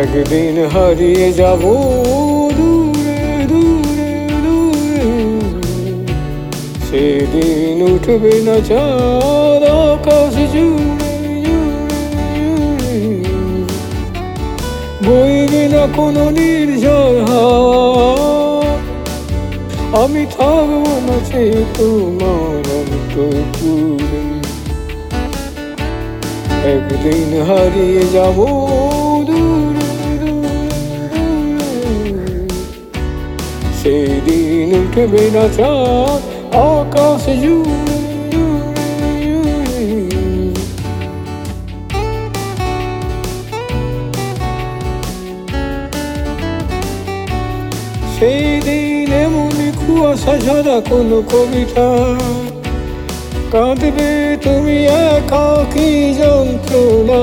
একদিন হারিয়ে যাব দূরে দূরে দূরে। সেদিন উঠবে না চাঁদ আকাশ জুড়ে বইবে না কোনো নির্ঝর আমি থাকব না সে তোমার একদিন হারিয়ে যাব সেই দিন উঠবে না চাঁদ, আকাশ জুড়ে। সেই দিন এমনই কুয়াশা ঝরা কোনো কবিতা কাঁদবে তুমি একা কি যন্ত্রণা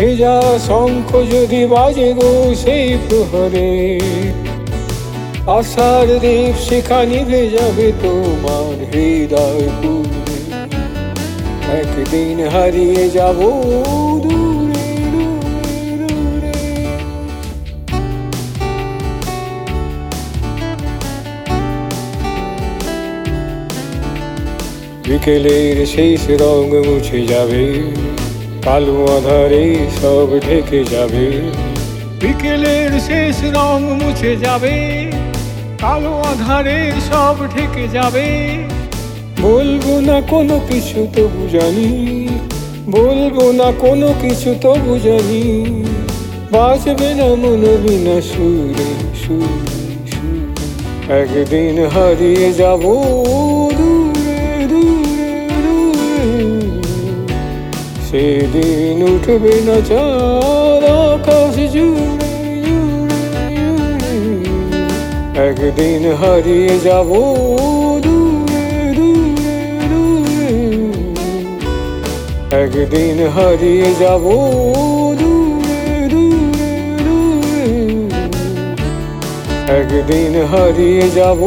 ভেজা শঙ্খ যদি বাজে গো সেই প্রহরে। আশার দীপ শিখা নিভে যাবে তোমার হৃদয় পুরে একদিন হারিয়ে যাব বিকেলের শেষ রং মুছে যাবে। কালো আধারে সব ঢেকে যাবে। বিকেলের শেষ রং মুছে যাবে। কালো আধারে সব ঢেকে যাবে। বলব না কোনো কিছু তো বুঝানি বলব না কোনো কিছু তো বুঝানি বাঁচবে না মন বিনা সুরে সুরে একদিন হারিয়ে যাব সেদিন উঠবে না চাঁদ আকাশ জুড়ে একদিন হারিয়ে যাব দূরে দূরে একদিন হারিয়ে যাব দূরে দূরে। একদিন হারিয়ে যাব